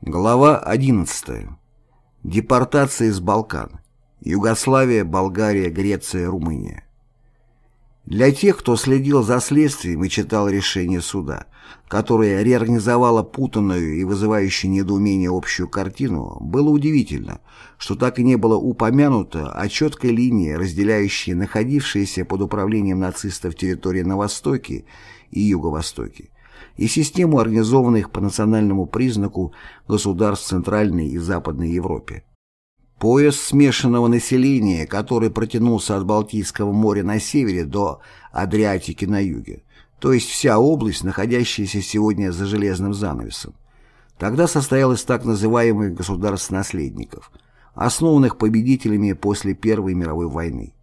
Глава 11. Депортация из Балкан. Югославия, Болгария, Греция, Румыния. Для тех, кто следил за следствием и читал решение суда, которое реорганизовало путанную и вызывающую недоумение общую картину, было удивительно, что так и не было упомянуто о четкой линии, разделяющей находившиеся под управлением нацистов территории на Востоке и Юго-Востоке, и систему организованных по национальному признаку государств Центральной и Западной Европе. Пояс смешанного населения, который протянулся от Балтийского моря на севере до Адриатики на юге, то есть вся область, находящаяся сегодня за железным занавесом, тогда состоял из так называемых государств-наследников, основанных победителями после Первой мировой войны.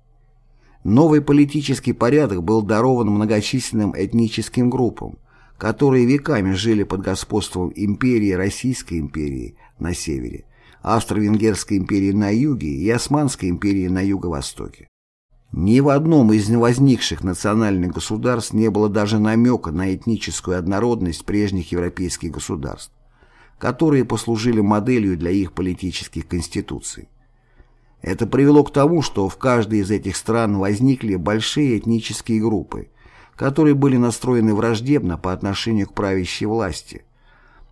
Новый политический порядок был дарован многочисленным этническим группам, которые веками жили под господством империи Российской империи на севере, Австро-Венгерской империи на юге и Османской империи на юго-востоке. Ни в одном из возникших национальных государств не было даже намека на этническую однородность прежних европейских государств, которые послужили моделью для их политических конституций. Это привело к тому, что в каждой из этих стран возникли большие этнические группы, которые были настроены враждебно по отношению к правящей власти,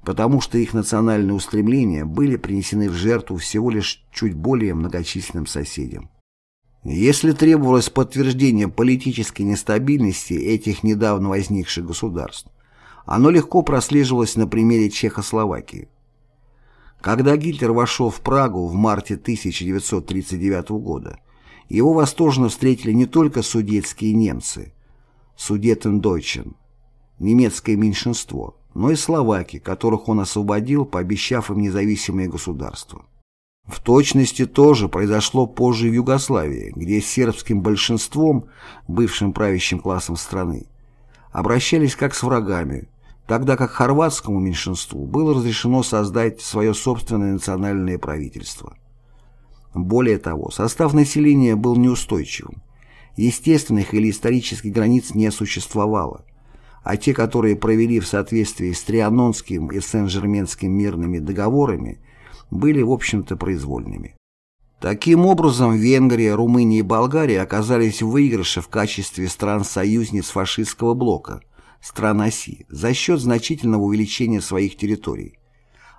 потому что их национальные устремления были принесены в жертву всего лишь чуть более многочисленным соседям. Если требовалось подтверждение политической нестабильности этих недавно возникших государств, оно легко прослеживалось на примере Чехословакии. Когда Гитлер вошел в Прагу в марте 1939 года, его восторженно встретили не только судетские немцы – Судетендойчен, немецкое меньшинство, но и словаки, которых он освободил, пообещав им независимое государство. В точности тоже произошло позже в Югославии, где с сербским большинством, бывшим правящим классом страны, обращались как с врагами, тогда как хорватскому меньшинству было разрешено создать свое собственное национальное правительство. Более того, состав населения был неустойчивым, Естественных или исторических границ не существовало, а те, которые провели в соответствии с Трианонским и Сен-Жерменским мирными договорами, были, в общем-то, произвольными. Таким образом, Венгрия, Румыния и Болгария оказались в выигрыше в качестве стран-союзниц фашистского блока, стран оси, за счет значительного увеличения своих территорий.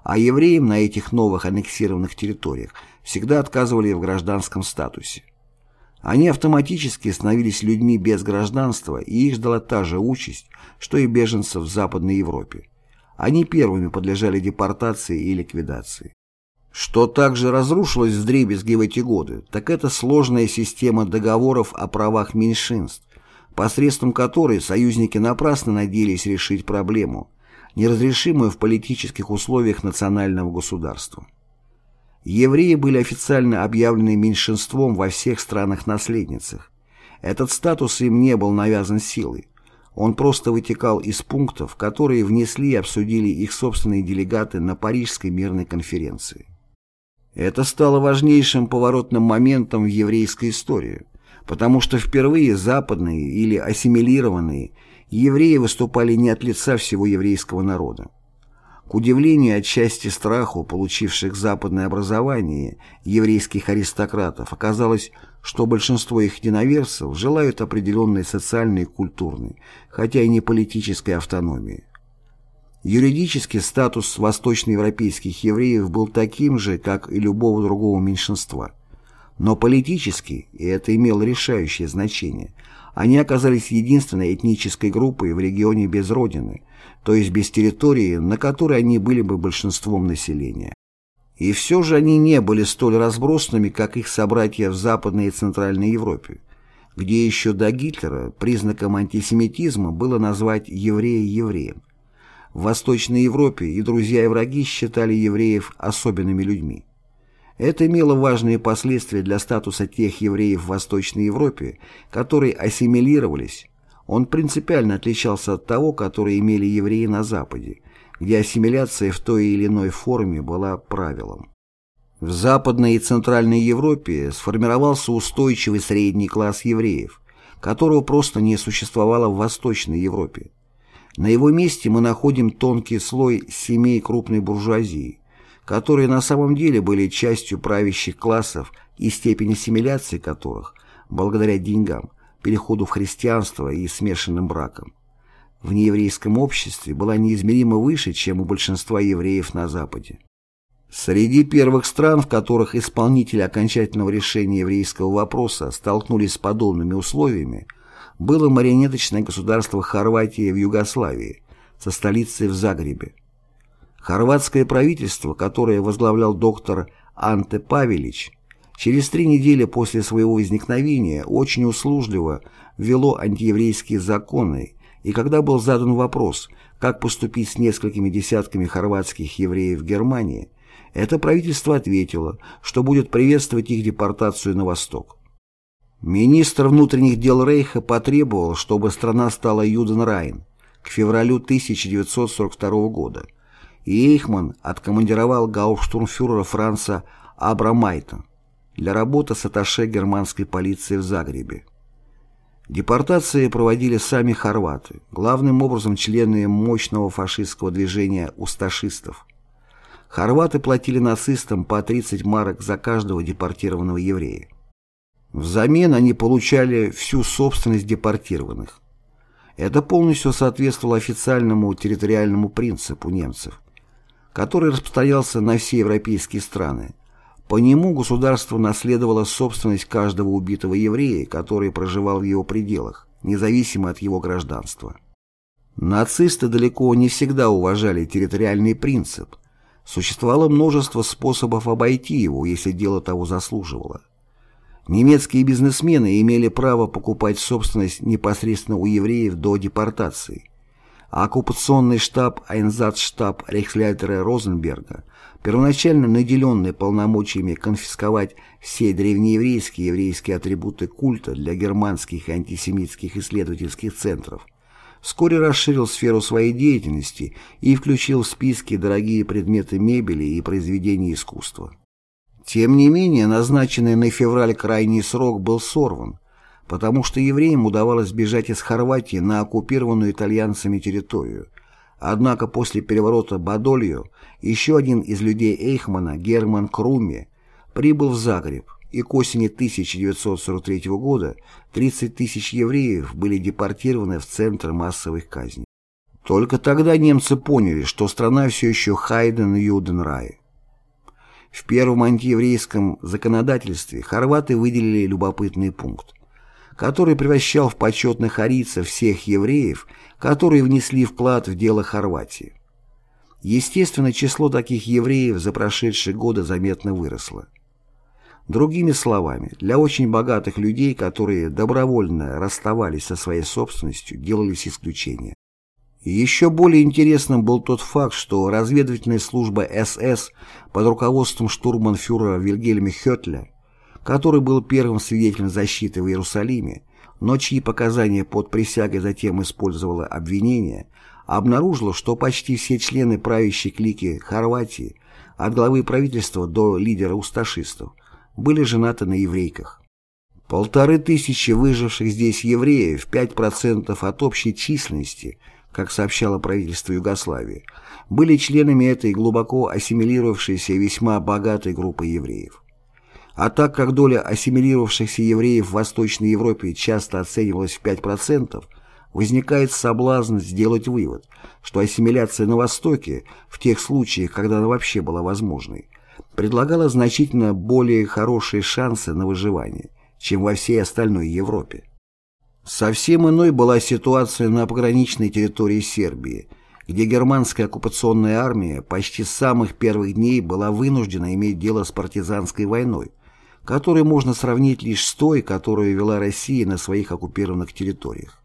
А евреям на этих новых аннексированных территориях всегда отказывали в гражданском статусе. Они автоматически становились людьми без гражданства, и их ждала та же участь, что и беженцев в Западной Европе. Они первыми подлежали депортации и ликвидации. Что также разрушилось вдребезги в эти годы, так это сложная система договоров о правах меньшинств, посредством которой союзники напрасно надеялись решить проблему, неразрешимую в политических условиях национального государства. Евреи были официально объявлены меньшинством во всех странах-наследницах. Этот статус им не был навязан силой. Он просто вытекал из пунктов, которые внесли и обсудили их собственные делегаты на Парижской мирной конференции. Это стало важнейшим поворотным моментом в еврейской истории, потому что впервые западные или ассимилированные евреи выступали не от лица всего еврейского народа. К удивлению отчасти страху получивших западное образование еврейских аристократов оказалось, что большинство их единоверцев желают определенной социальной и культурной, хотя и не политической автономии. Юридический статус восточноевропейских евреев был таким же, как и любого другого меньшинства. Но политически, и это имело решающее значение, они оказались единственной этнической группой в регионе без родины – то есть без территории, на которой они были бы большинством населения. И все же они не были столь разбросанными, как их собратья в Западной и Центральной Европе, где еще до Гитлера признаком антисемитизма было назвать еврея евреем. В Восточной Европе и друзья и враги считали евреев особенными людьми. Это имело важные последствия для статуса тех евреев в Восточной Европе, которые ассимилировались, он принципиально отличался от того, который имели евреи на Западе, где ассимиляция в той или иной форме была правилом. В Западной и Центральной Европе сформировался устойчивый средний класс евреев, которого просто не существовало в Восточной Европе. На его месте мы находим тонкий слой семей крупной буржуазии, которые на самом деле были частью правящих классов и степень ассимиляции которых, благодаря деньгам, переходу в христианство и смешанным бракам, в нееврейском обществе была неизмеримо выше, чем у большинства евреев на Западе. Среди первых стран, в которых исполнители окончательного решения еврейского вопроса столкнулись с подобными условиями, было марионеточное государство Хорватия в Югославии, со столицей в Загребе. Хорватское правительство, которое возглавлял доктор Анте Павелич, через три недели после своего возникновения очень услужливо ввело антиеврейские законы, и когда был задан вопрос, как поступить с несколькими десятками хорватских евреев в Германии, это правительство ответило, что будет приветствовать их депортацию на восток. Министр внутренних дел Рейха потребовал, чтобы страна стала Юденрайн к февралю 1942 года, и Эйхман откомандировал гауптштурмфюрера Франца Абрамайта для работы с атташе германской полиции в Загребе. Депортации проводили сами хорваты, главным образом члены мощного фашистского движения усташистов. Хорваты платили нацистам по 30 марок за каждого депортированного еврея. Взамен они получали всю собственность депортированных. Это полностью соответствовало официальному территориальному принципу немцев, который распространялся на все европейские страны. По нему государство наследовало собственность каждого убитого еврея, который проживал в его пределах, независимо от его гражданства. Нацисты далеко не всегда уважали территориальный принцип – Существовало множество способов обойти его, если дело того заслуживало. Немецкие бизнесмены имели право покупать собственность непосредственно у евреев до депортации, а оккупационный штаб Айнзацштаб Рейхслейтера Розенберга, первоначально наделенный полномочиями конфисковать все древнееврейские и еврейские атрибуты культа для германских антисемитских исследовательских центров, вскоре расширил сферу своей деятельности и включил в списки дорогие предметы мебели и произведения искусства. Тем не менее, назначенный на февраль крайний срок был сорван, потому что евреям удавалось бежать из Хорватии на оккупированную итальянцами территорию. Однако после переворота Бадолью еще один из людей Эйхмана, Герман Круми, прибыл в Загреб, и к осени 1943 года 30 тысяч евреев были депортированы в центр массовых казней. Только тогда немцы поняли, что страна все еще Хайден-Юден-Рай. В первом антиеврейском законодательстве хорваты выделили любопытный пункт, который превращал в почетных арийцев всех евреев, которые внесли вклад в дело Хорватии. Естественно, число таких евреев за прошедшие годы заметно выросло. Другими словами, для очень богатых людей, которые добровольно расставались со своей собственностью, делались исключения. Еще более интересным был тот факт, что разведывательная служба СС под руководством штурманфюрера Вильгельма Хетля, который был первым свидетелем защиты в Иерусалиме, но чьи показания под присягой затем использовало обвинение, обнаружила, что почти все члены правящей клики Хорватии, от главы правительства до лидера усташистов, были женаты на еврейках. Полторы тысячи выживших здесь евреев, 5% от общей численности, как сообщало правительство Югославии, были членами этой глубоко ассимилировавшейся весьма богатой группы евреев. А так как доля ассимилировавшихся евреев в Восточной Европе часто оценивалась в 5%, возникает соблазн сделать вывод, что ассимиляция на Востоке, в тех случаях, когда она вообще была возможной, предлагала значительно более хорошие шансы на выживание, чем во всей остальной Европе. Совсем иной была ситуация на пограничной территории Сербии, где германская оккупационная армия почти с самых первых дней была вынуждена иметь дело с партизанской войной, которую можно сравнить лишь с той, которую вела Россия на своих оккупированных территориях.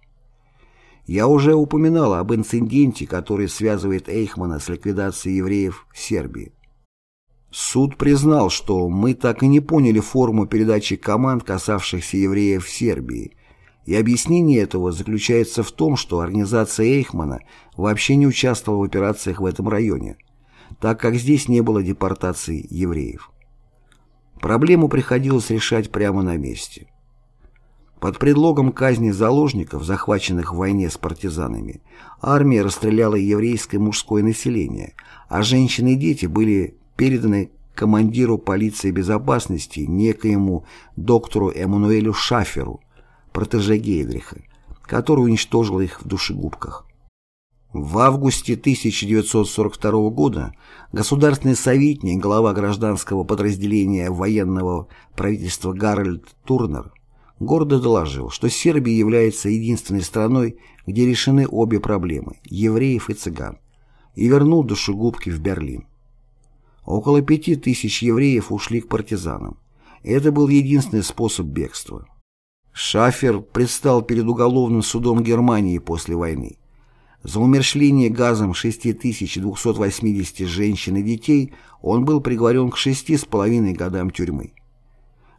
Я уже упоминал об инциденте, который связывает Эйхмана с ликвидацией евреев в Сербии. Суд признал, что мы так и не поняли форму передачи команд, касавшихся евреев в Сербии, и объяснение этого заключается в том, что организация Эйхмана вообще не участвовала в операциях в этом районе, так как здесь не было депортации евреев. Проблему приходилось решать прямо на месте. Под предлогом казни заложников, захваченных в войне с партизанами, армия расстреляла еврейское мужское население, а женщины и дети были переданы командиру полиции безопасности некоему доктору Эммануэлю Шаферу, протеже Гейдриха, который уничтожил их в душегубках. В августе 1942 года государственный советник, глава гражданского подразделения военного правительства Гарольд Турнер гордо доложил, что Сербия является единственной страной, где решены обе проблемы – евреев и цыган, и вернул душегубки в Берлин. Около пяти тысяч евреев ушли к партизанам. Это был единственный способ бегства. Шафер предстал перед уголовным судом Германии после войны. За умершление газом 6280 женщин и детей он был приговорен к шести с половиной годам тюрьмы.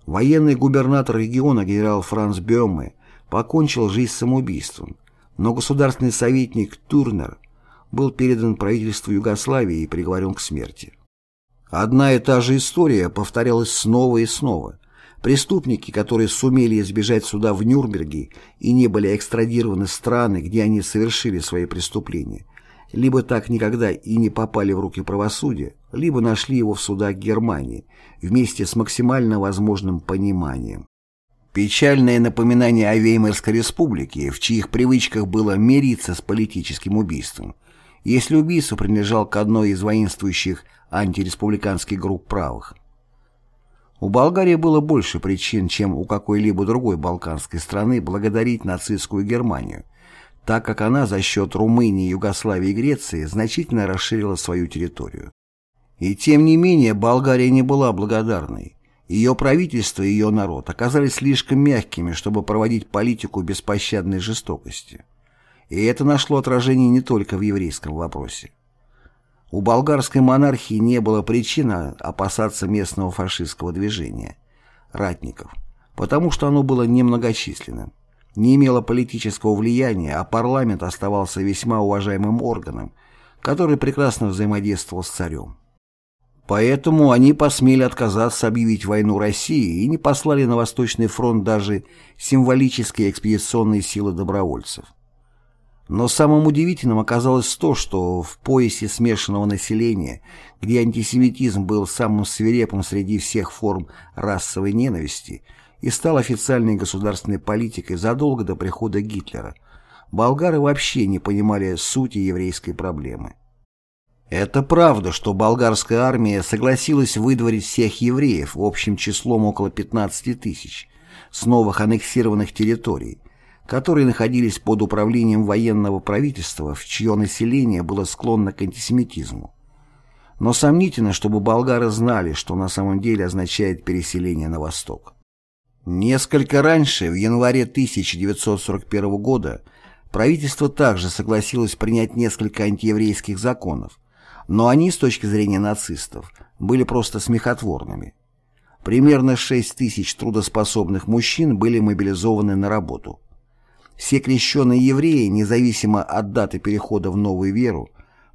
Военный губернатор региона генерал Франц Бёме покончил жизнь самоубийством, но государственный советник Турнер был передан правительству Югославии и приговорен к смерти. Одна и та же история повторялась снова и снова. Преступники, которые сумели избежать суда в Нюрнберге и не были экстрадированы в страны, где они совершили свои преступления, либо так никогда и не попали в руки правосудия, либо нашли его в судах Германии вместе с максимально возможным пониманием. Печальное напоминание о Веймарской республике, в чьих привычках было мириться с политическим убийством, если убийца принадлежал к одной из воинствующих антиреспубликанских групп правых. У Болгарии было больше причин, чем у какой-либо другой балканской страны благодарить нацистскую Германию, так как она за счет Румынии, Югославии и Греции значительно расширила свою территорию. И тем не менее Болгария не была благодарной. Ее правительство и ее народ оказались слишком мягкими, чтобы проводить политику беспощадной жестокости. И это нашло отражение не только в еврейском вопросе. У болгарской монархии не было причины опасаться местного фашистского движения, ратников, потому что оно было немногочисленным, не имело политического влияния, а парламент оставался весьма уважаемым органом, который прекрасно взаимодействовал с царем. Поэтому они посмели отказаться объявить войну России и не послали на Восточный фронт даже символические экспедиционные силы добровольцев. Но самым удивительным оказалось то, что в поясе смешанного населения, где антисемитизм был самым свирепым среди всех форм расовой ненависти и стал официальной государственной политикой задолго до прихода Гитлера, болгары вообще не понимали сути еврейской проблемы. Это правда, что болгарская армия согласилась выдворить всех евреев общим числом около 15 тысяч с новых аннексированных территорий, которые находились под управлением военного правительства, в чье население было склонно к антисемитизму. Но сомнительно, чтобы болгары знали, что на самом деле означает переселение на восток. Несколько раньше, в январе 1941 года, правительство также согласилось принять несколько антиеврейских законов, но они, с точки зрения нацистов, были просто смехотворными. Примерно 6 тысяч трудоспособных мужчин были мобилизованы на работу. Все крещенные евреи, независимо от даты перехода в новую веру,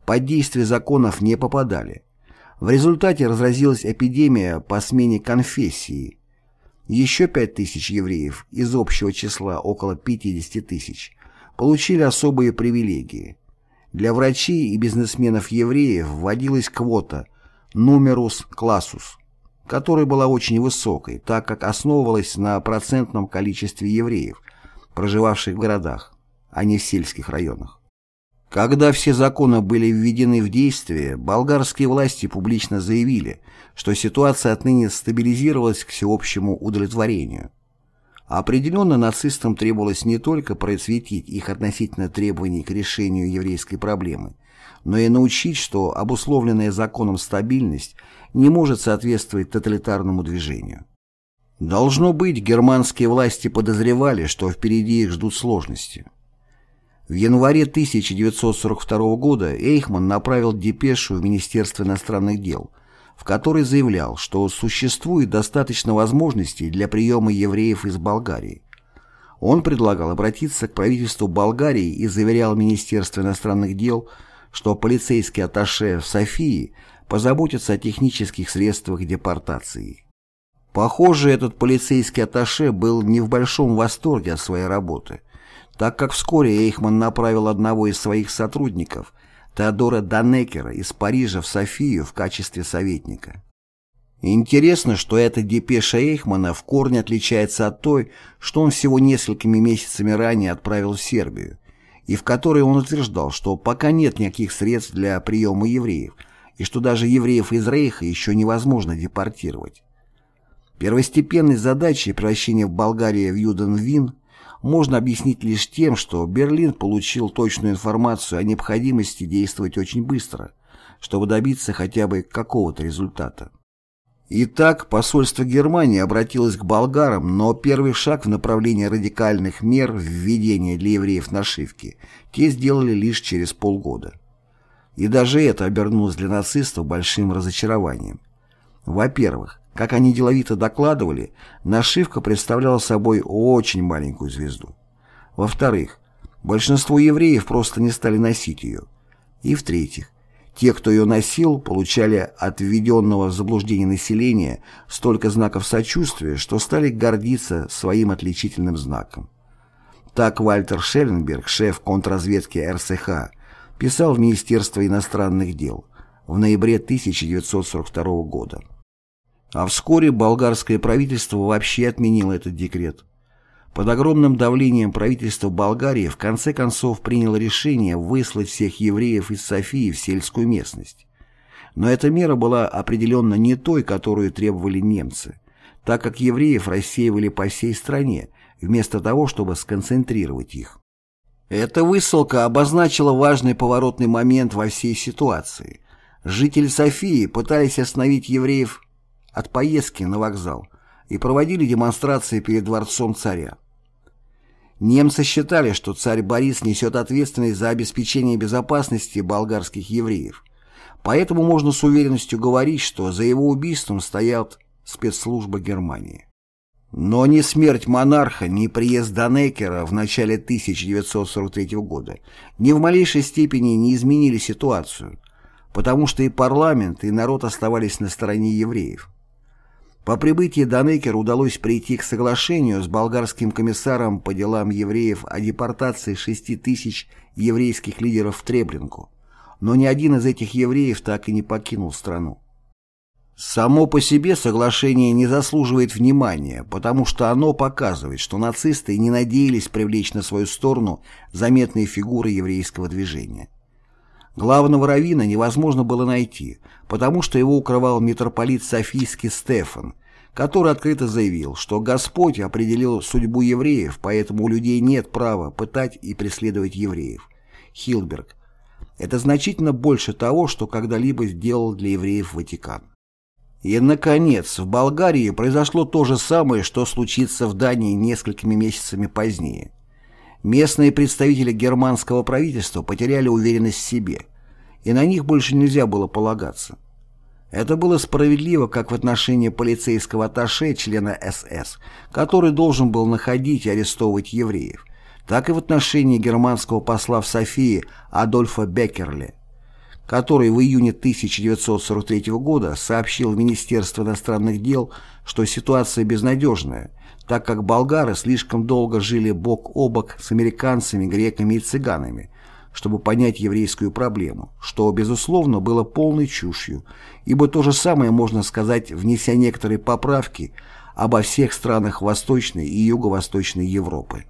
под действие законов не попадали. В результате разразилась эпидемия по смене конфессии. Еще 5 тысяч евреев из общего числа около 50 тысяч получили особые привилегии. Для врачей и бизнесменов-евреев вводилась квота «нумерус классус», которая была очень высокой, так как основывалась на процентном количестве евреев, проживавших в городах, а не в сельских районах. Когда все законы были введены в действие, болгарские власти публично заявили, что ситуация отныне стабилизировалась к всеобщему удовлетворению. Определенно нацистам требовалось не только просветить их относительно требований к решению еврейской проблемы, но и научить, что обусловленная законом стабильность не может соответствовать тоталитарному движению. Должно быть, германские власти подозревали, что впереди их ждут сложности. В январе 1942 года Эйхман направил депешу в Министерство иностранных дел, в которой заявлял, что существует достаточно возможностей для приема евреев из Болгарии. Он предлагал обратиться к правительству Болгарии и заверял Министерство иностранных дел, что полицейский атташе в Софии позаботится о технических средствах депортации. Похоже, этот полицейский атташе был не в большом восторге от своей работы, так как вскоре Эйхман направил одного из своих сотрудников, Теодора Данекера из Парижа в Софию в качестве советника. Интересно, что эта депеша Эйхмана в корне отличается от той, что он всего несколькими месяцами ранее отправил в Сербию, и в которой он утверждал, что пока нет никаких средств для приема евреев, и что даже евреев из Рейха еще невозможно депортировать. Первостепенной задачей превращения Болгарии в Юден-Вин можно объяснить лишь тем, что Берлин получил точную информацию о необходимости действовать очень быстро, чтобы добиться хотя бы какого-то результата. Итак, посольство Германии обратилось к болгарам, но первый шаг в направлении радикальных мер введения для евреев нашивки те сделали лишь через полгода. И даже это обернулось для нацистов большим разочарованием. Во-первых, как они деловито докладывали, нашивка представляла собой очень маленькую звезду. Во-вторых, большинство евреев просто не стали носить ее. И в-третьих, те, кто ее носил, получали от введенного в заблуждение населения столько знаков сочувствия, что стали гордиться своим отличительным знаком. Так Вальтер Шелленберг, шеф контрразведки РСХ, писал в Министерство иностранных дел в ноябре 1942 года. А вскоре болгарское правительство вообще отменило этот декрет. Под огромным давлением правительство Болгарии в конце концов приняло решение выслать всех евреев из Софии в сельскую местность. Но эта мера была определенно не той, которую требовали немцы, так как евреев рассеивали по всей стране, вместо того, чтобы сконцентрировать их. Эта высылка обозначила важный поворотный момент во всей ситуации. Жители Софии пытались остановить евреев от поездки на вокзал и проводили демонстрации перед дворцом царя. Немцы считали, что царь Борис несет ответственность за обеспечение безопасности болгарских евреев, поэтому можно с уверенностью говорить, что за его убийством стоят спецслужбы Германии. Но ни смерть монарха, ни приезд Данекера в начале 1943 года ни в малейшей степени не изменили ситуацию, потому что и парламент, и народ оставались на стороне евреев. По прибытии Данекер удалось прийти к соглашению с болгарским комиссаром по делам евреев о депортации 6 тысяч еврейских лидеров в Треблинку, но ни один из этих евреев так и не покинул страну. Само по себе соглашение не заслуживает внимания, потому что оно показывает, что нацисты не надеялись привлечь на свою сторону заметные фигуры еврейского движения. Главного раввина невозможно было найти, потому что его укрывал митрополит Софийский Стефан, который открыто заявил, что Господь определил судьбу евреев, поэтому у людей нет права пытать и преследовать евреев. Хилберг. Это значительно больше того, что когда-либо сделал для евреев Ватикан. И, наконец, в Болгарии произошло то же самое, что случится в Дании несколькими месяцами позднее. Местные представители германского правительства потеряли уверенность в себе, и на них больше нельзя было полагаться. Это было справедливо как в отношении полицейского атташе члена СС, который должен был находить и арестовывать евреев, так и в отношении германского посла в Софии Адольфа Беккерле, который в июне 1943 года сообщил в Министерство иностранных дел, что ситуация безнадежная, так как болгары слишком долго жили бок о бок с американцами, греками и цыганами, чтобы понять еврейскую проблему, что, безусловно, было полной чушью, ибо то же самое можно сказать, внеся некоторые поправки обо всех странах Восточной и Юго-Восточной Европы.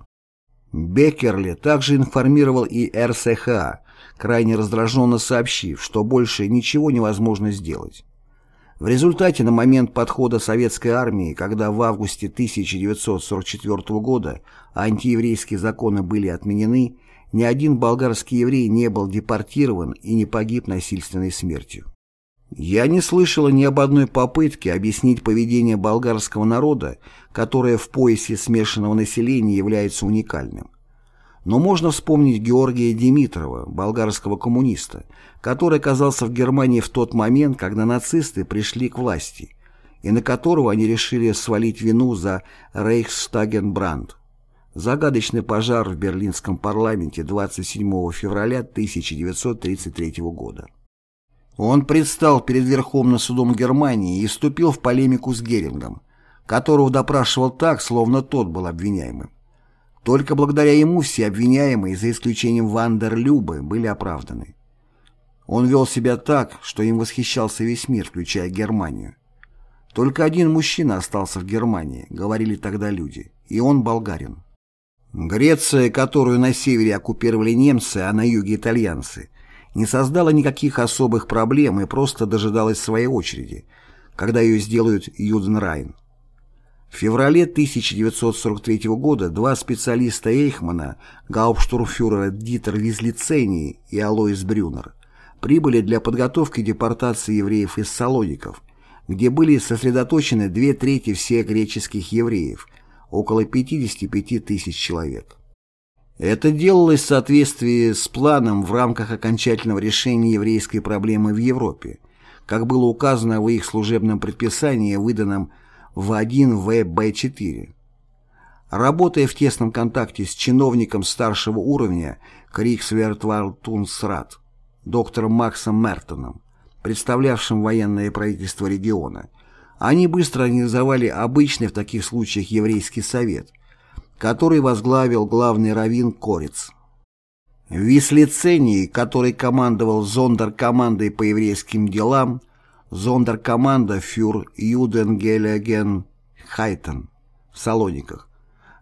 Беккерли также информировал и РСХА, крайне раздраженно сообщив, что больше ничего невозможно сделать. В результате на момент подхода советской армии, когда в августе 1944 года антиеврейские законы были отменены, ни один болгарский еврей не был депортирован и не погиб насильственной смертью. Я не слышала ни об одной попытке объяснить поведение болгарского народа, которое в поясе смешанного населения является уникальным. Но можно вспомнить Георгия Димитрова, болгарского коммуниста, который оказался в Германии в тот момент, когда нацисты пришли к власти, и на которого они решили свалить вину за Рейхстагенбранд. Загадочный пожар в берлинском парламенте 27 февраля 1933 года. Он предстал перед Верховным судом Германии и вступил в полемику с Герингом, которого допрашивал так, словно тот был обвиняемым. Только благодаря ему все обвиняемые, за исключением Вандерлюбы, были оправданы. Он вел себя так, что им восхищался весь мир, включая Германию. Только один мужчина остался в Германии, говорили тогда люди, и он болгарин. Греция, которую на севере оккупировали немцы, а на юге итальянцы, не создала никаких особых проблем и просто дожидалась своей очереди, когда ее сделают Юденрайн. В феврале 1943 года два специалиста Эйхмана, гауптштурмфюрер Дитер Визлицений и Алоис Брюнер, прибыли для подготовки депортации евреев из Салоников, где были сосредоточены две трети всех греческих евреев, около 55 тысяч человек. Это делалось в соответствии с планом в рамках окончательного решения еврейской проблемы в Европе, как было указано в их служебном предписании, выданном в 1 ВБ-4. Работая в тесном контакте с чиновником старшего уровня Криксвертвартунсрат, доктором Максом Мертоном, представлявшим военное правительство региона, они быстро организовали обычный в таких случаях еврейский совет, который возглавил главный раввин Корец. Вислицений, который командовал зондеркомандой по еврейским делам, зондеркоманда фюр Юденгелеген Хайтен в Салониках,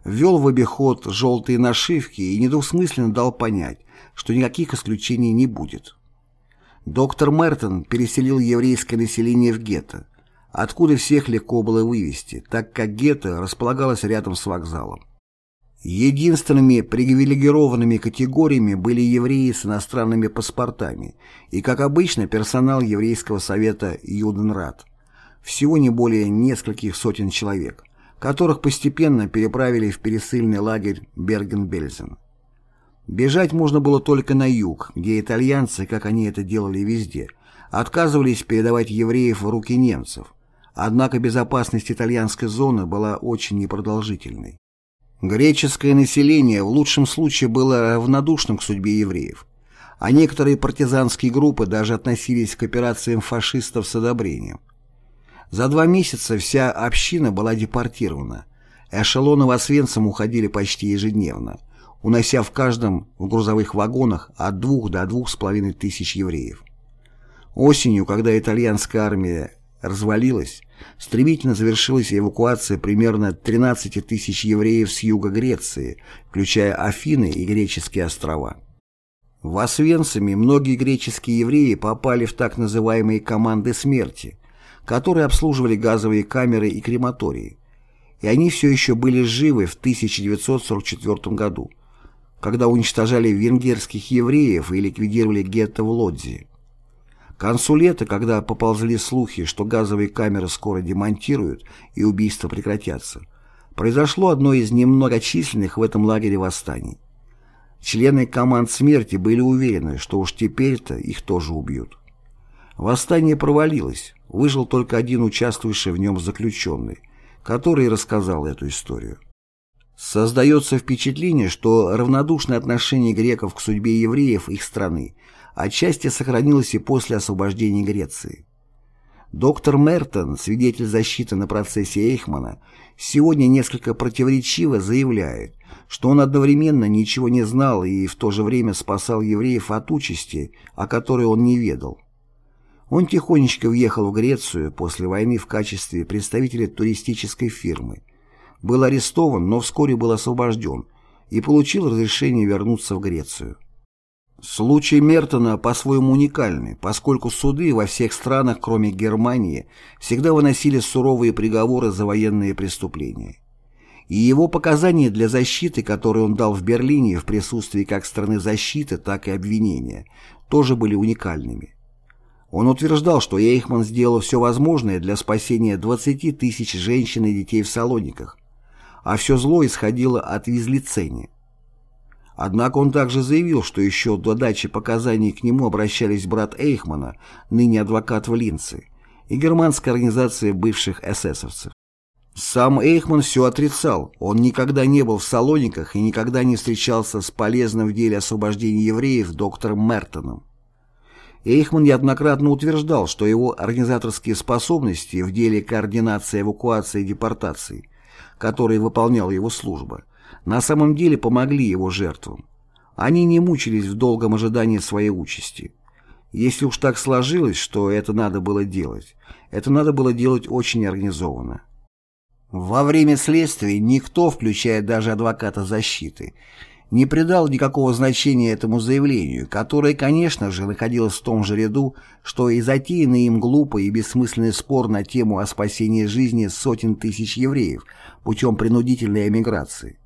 ввел в обиход желтые нашивки и недвусмысленно дал понять, что никаких исключений не будет. Доктор Мертон переселил еврейское население в гетто, откуда всех легко было вывести, так как гетто располагалось рядом с вокзалом. Единственными привилегированными категориями были евреи с иностранными паспортами и, как обычно, персонал еврейского совета Юденрат. Всего не более нескольких сотен человек, которых постепенно переправили в пересыльный лагерь Берген-Бельзен. Бежать можно было только на юг, где итальянцы, как они это делали везде, отказывались передавать евреев в руки немцев, однако безопасность итальянской зоны была очень непродолжительной. Греческое население в лучшем случае было равнодушным к судьбе евреев, а некоторые партизанские группы даже относились к операциям фашистов с одобрением. За два месяца вся община была депортирована, эшелоны в Освенцим уходили почти ежедневно, унося в каждом в грузовых вагонах от двух до двух с половиной тысяч евреев. Осенью, когда итальянская армия развалилась, стремительно завершилась эвакуация примерно 13 тысяч евреев с юга Греции, включая Афины и греческие острова. В Освенциме многие греческие евреи попали в так называемые «команды смерти», которые обслуживали газовые камеры и крематории, и они все еще были живы в 1944 году, когда уничтожали венгерских евреев и ликвидировали гетто в Лодзи. К концу лета, когда поползли слухи, что газовые камеры скоро демонтируют и убийства прекратятся, произошло одно из немногочисленных в этом лагере восстаний. Члены команд смерти были уверены, что уж теперь-то их тоже убьют. Восстание провалилось, выжил только один участвующий в нем заключенный, который рассказал эту историю. Создается впечатление, что равнодушное отношение греков к судьбе евреев их страны отчасти сохранилось и после освобождения Греции. Доктор Мертон, свидетель защиты на процессе Эйхмана, сегодня несколько противоречиво заявляет, что он одновременно ничего не знал и в то же время спасал евреев от участи, о которой он не ведал. Он тихонечко въехал в Грецию после войны в качестве представителя туристической фирмы, был арестован, но вскоре был освобожден и получил разрешение вернуться в Грецию. Случай Мертона по-своему уникальный, поскольку суды во всех странах, кроме Германии, всегда выносили суровые приговоры за военные преступления. И его показания для защиты, которые он дал в Берлине в присутствии как страны защиты, так и обвинения, тоже были уникальными. Он утверждал, что Эйхман сделал все возможное для спасения 20 тысяч женщин и детей в Салониках, а все зло исходило от Визлицения. Однако он также заявил, что еще до дачи показаний к нему обращались брат Эйхмана, ныне адвокат в Линце, и германская организация бывших эсэсовцев. Сам Эйхман все отрицал, он никогда не был в Салониках и никогда не встречался с полезным в деле освобождения евреев доктором Мертоном. Эйхман неоднократно утверждал, что его организаторские способности в деле координации эвакуации и депортации, которые выполняла его служба, на самом деле помогли его жертвам. Они не мучились в долгом ожидании своей участи. Если уж так сложилось, что это надо было делать, это надо было делать очень организованно. Во время следствия никто, включая даже адвоката защиты, не придал никакого значения этому заявлению, которое, конечно же, находилось в том же ряду, что и затеянный им глупый и бессмысленный спор на тему о спасении жизни сотен тысяч евреев путем принудительной эмиграции.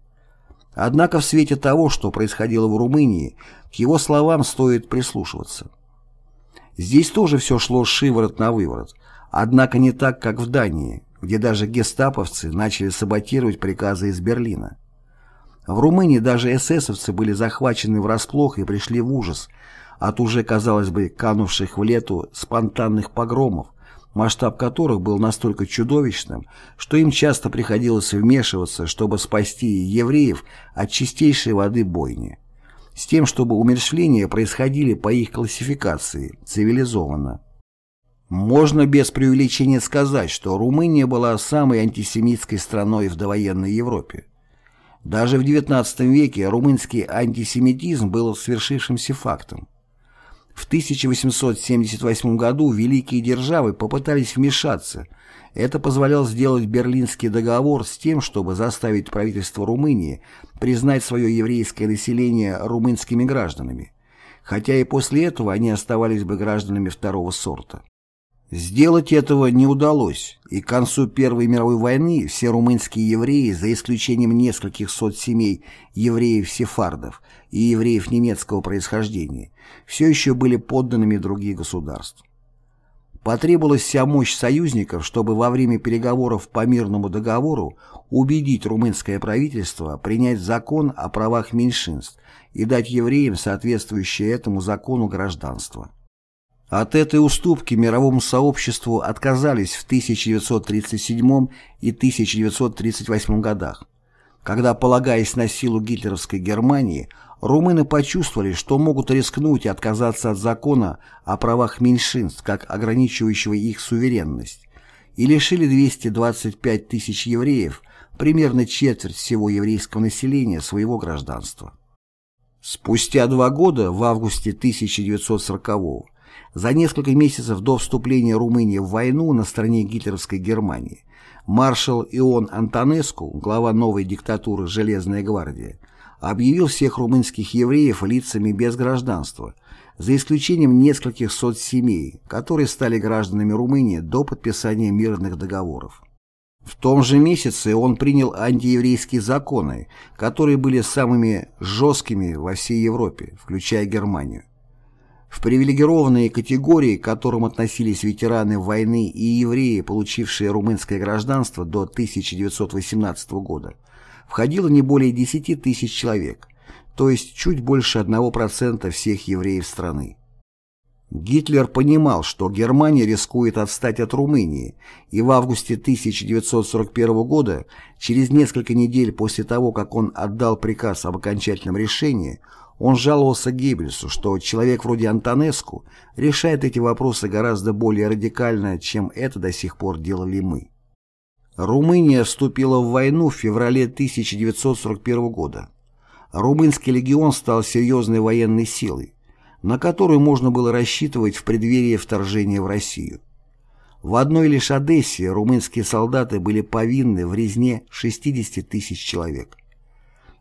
Однако в свете того, что происходило в Румынии, к его словам стоит прислушиваться. Здесь тоже все шло шиворот на выворот, однако не так, как в Дании, где даже гестаповцы начали саботировать приказы из Берлина. В Румынии даже эсэсовцы были захвачены врасплох и пришли в ужас от уже, казалось бы, канувших в лету спонтанных погромов, масштаб которых был настолько чудовищным, что им часто приходилось вмешиваться, чтобы спасти евреев от чистейшей воды бойни с тем, чтобы умерщвления происходили по их классификации, цивилизованно. Можно без преувеличения сказать, что Румыния была самой антисемитской страной в довоенной Европе. Даже в XIX веке румынский антисемитизм был свершившимся фактом. В 1878 году великие державы попытались вмешаться – это позволяло сделать Берлинский договор с тем, чтобы заставить правительство Румынии признать свое еврейское население румынскими гражданами, хотя и после этого они оставались бы гражданами второго сорта. Сделать этого не удалось, и к концу Первой мировой войны все румынские евреи, за исключением нескольких сот семей евреев-сефардов и евреев немецкого происхождения, все еще были подданными других государств. Потребовалась вся мощь союзников, чтобы во время переговоров по мирному договору убедить румынское правительство принять закон о правах меньшинств и дать евреям соответствующее этому закону гражданство. От этой уступки мировому сообществу отказались в 1937 и 1938 годах, когда, полагаясь на силу гитлеровской Германии, румыны почувствовали, что могут рискнуть и отказаться от закона о правах меньшинств, как ограничивающего их суверенность, и лишили 225 тысяч евреев, примерно четверть всего еврейского населения, своего гражданства. Спустя два года, в августе 1940-го, за несколько месяцев до вступления Румынии в войну на стороне гитлеровской Германии, маршал Ион Антонеску, глава новой диктатуры «Железная гвардия», объявил всех румынских евреев лицами без гражданства, за исключением нескольких сот семей, которые стали гражданами Румынии до подписания мирных договоров. В том же месяце он принял антиеврейские законы, которые были самыми жесткими во всей Европе, включая Германию. В привилегированные категории, к которым относились ветераны войны и евреи, получившие румынское гражданство до 1918 года, входило не более 10 тысяч человек, то есть чуть больше 1% всех евреев страны. Гитлер понимал, что Германия рискует отстать от Румынии, и в августе 1941 года, через несколько недель после того, как он отдал приказ об окончательном решении, он жаловался Геббельсу, что человек вроде Антонеску решает эти вопросы гораздо более радикально, чем это до сих пор делали мы. Румыния вступила в войну в феврале 1941 года. Румынский легион стал серьезной военной силой, на которую можно было рассчитывать в преддверии вторжения в Россию. В одной лишь Одессе румынские солдаты были повинны в резне 60 тысяч человек.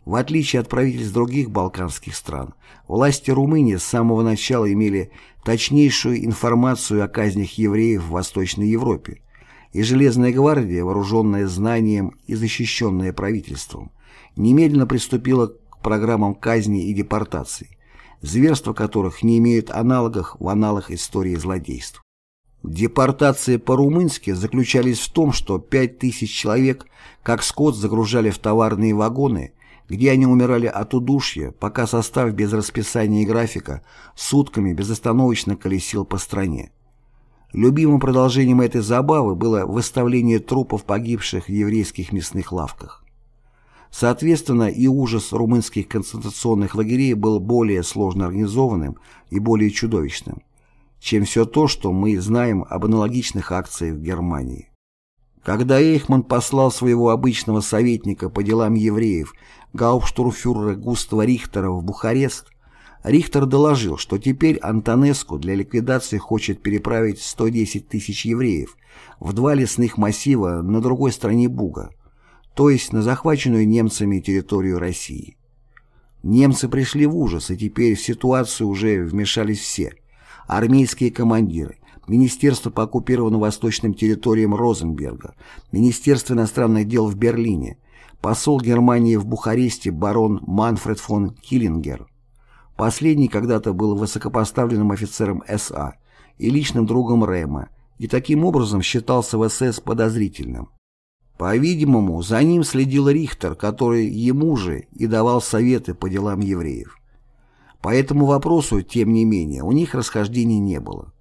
В отличие от правительств других балканских стран, власти Румынии с самого начала имели точнейшую информацию о казнях евреев в Восточной Европе, и Железная гвардия, вооруженная знанием и защищенная правительством, немедленно приступила к программам казни и депортаций, зверства которых не имеют аналогов в аналах истории злодейств. Депортации по-румынски заключались в том, что 5000 человек, как скот, загружали в товарные вагоны, где они умирали от удушья, пока состав без расписания и графика сутками безостановочно колесил по стране. Любимым продолжением этой забавы было выставление трупов погибших в еврейских мясных лавках. Соответственно, и ужас румынских концентрационных лагерей был более сложно организованным и более чудовищным, чем все то, что мы знаем об аналогичных акциях в Германии. Когда Эйхман послал своего обычного советника по делам евреев гауптштурфюрера Густава Рихтера в Бухарест, Рихтер доложил, что теперь Антонеску для ликвидации хочет переправить 110 тысяч евреев в два лесных массива на другой стороне Буга, то есть на захваченную немцами территорию России. Немцы пришли в ужас, и теперь в ситуацию уже вмешались все – армейские командиры, Министерство по оккупированным восточным территориям Розенберга, Министерство иностранных дел в Берлине, посол Германии в Бухаресте барон Манфред фон Киллингер. Последний когда-то был высокопоставленным офицером СА и личным другом Рэма, и таким образом считался в СС подозрительным. По-видимому, за ним следил Рихтер, который ему же и давал советы по делам евреев. По этому вопросу, тем не менее, у них расхождений не было.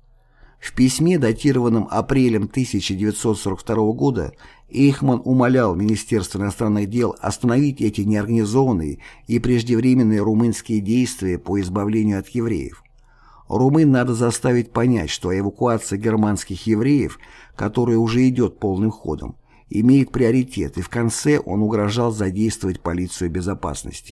В письме, датированном апрелем 1942 года, Эйхман умолял Министерство иностранных дел остановить эти неорганизованные и преждевременные румынские действия по избавлению от евреев. Румын надо заставить понять, что эвакуация германских евреев, которая уже идет полным ходом, имеет приоритет, и в конце он угрожал задействовать полицию безопасности.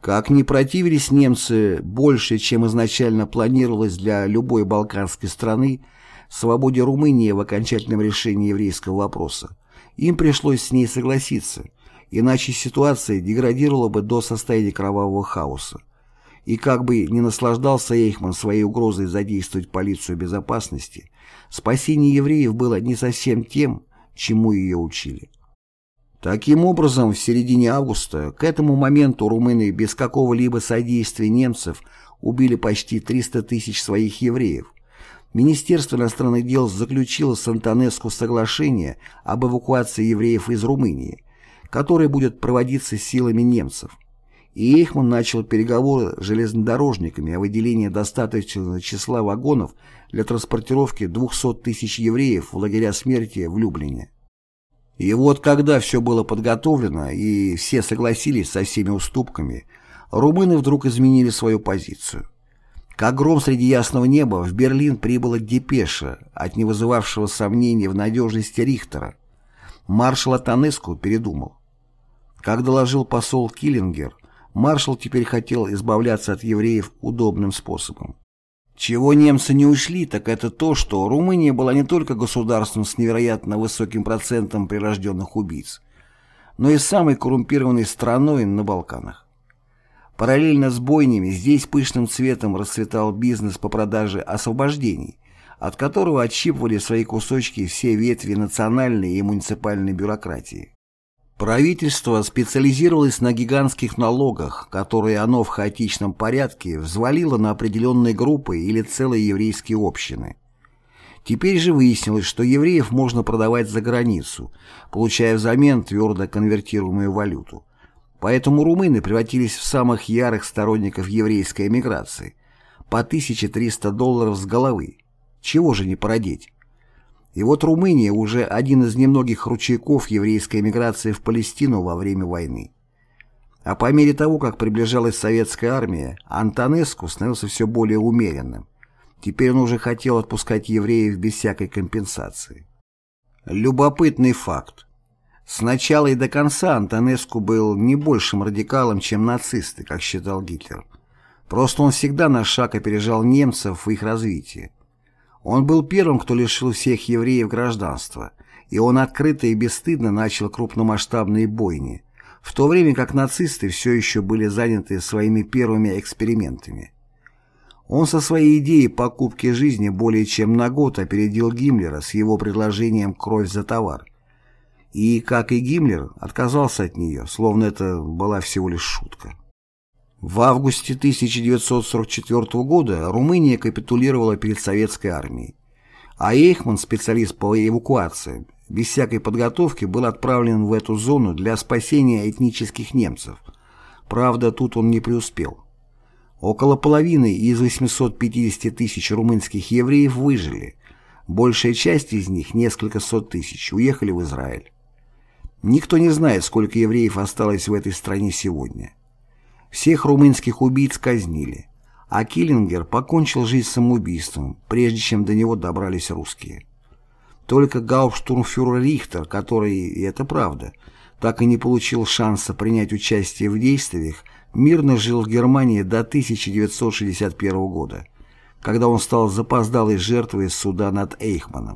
Как ни противились немцы больше, чем изначально планировалось для любой балканской страны, свободе Румынии в окончательном решении еврейского вопроса, им пришлось с ней согласиться, иначе ситуация деградировала бы до состояния кровавого хаоса. И как бы ни наслаждался Эйхман своей угрозой задействовать полицию безопасности, спасение евреев было не совсем тем, чему ее учили. Таким образом, в середине августа, к этому моменту румыны без какого-либо содействия немцев убили почти 300 тысяч своих евреев. Министерство иностранных дел заключило с Антонеску соглашение об эвакуации евреев из Румынии, которое будет проводиться силами немцев. И Эйхман начал переговоры с железнодорожниками о выделении достаточного числа вагонов для транспортировки 200 тысяч евреев в лагеря смерти в Люблине. И вот когда все было подготовлено и все согласились со всеми уступками, румыны вдруг изменили свою позицию. Как гром среди ясного неба в Берлин прибыла депеша, от не вызывавшего сомнений в надежности Рихтера. Маршал Атанеску передумал. Как доложил посол Киллингер, маршал теперь хотел избавляться от евреев удобным способом. Чего немцы не ушли, так это то, что Румыния была не только государством с невероятно высоким процентом прирожденных убийц, но и самой коррумпированной страной на Балканах. Параллельно с бойнями здесь пышным цветом расцветал бизнес по продаже освобождений, от которого отщипывали свои кусочки все ветви национальной и муниципальной бюрократии. Правительство специализировалось на гигантских налогах, которые оно в хаотичном порядке взвалило на определенные группы или целые еврейские общины. Теперь же выяснилось, что евреев можно продавать за границу, получая взамен твердо конвертируемую валюту. Поэтому румыны превратились в самых ярых сторонников еврейской эмиграции, по 1300 долларов с головы. Чего же не породить? И вот Румыния уже один из немногих ручейков еврейской эмиграции в Палестину во время войны. А по мере того, как приближалась советская армия, Антонеску становился все более умеренным. Теперь он уже хотел отпускать евреев без всякой компенсации. Любопытный факт. Сначала и до конца Антонеску был не большим радикалом, чем нацисты, как считал Гитлер. Просто он всегда на шаг опережал немцев в их развитии. Он был первым, кто лишил всех евреев гражданства, и он открыто и бесстыдно начал крупномасштабные бойни, в то время как нацисты все еще были заняты своими первыми экспериментами. Он со своей идеей покупки жизни более чем на год опередил Гиммлера с его предложением «кровь за товар». И, как и Гиммлер, отказался от нее, словно это была всего лишь шутка. В августе 1944 года Румыния капитулировала перед советской армией, а Эйхман, специалист по эвакуации, без всякой подготовки был отправлен в эту зону для спасения этнических немцев. Правда, тут он не преуспел. Около половины из 850 тысяч румынских евреев выжили. Большая часть из них, несколько сот тысяч, уехали в Израиль. Никто не знает, сколько евреев осталось в этой стране сегодня. Всех румынских убийц казнили, а Киллингер покончил жизнь самоубийством, прежде чем до него добрались русские. Только гауптштурмфюрер Рихтер, который, и это правда, так и не получил шанса принять участие в действиях, мирно жил в Германии до 1961 года, когда он стал запоздалой жертвой суда над Эйхманом.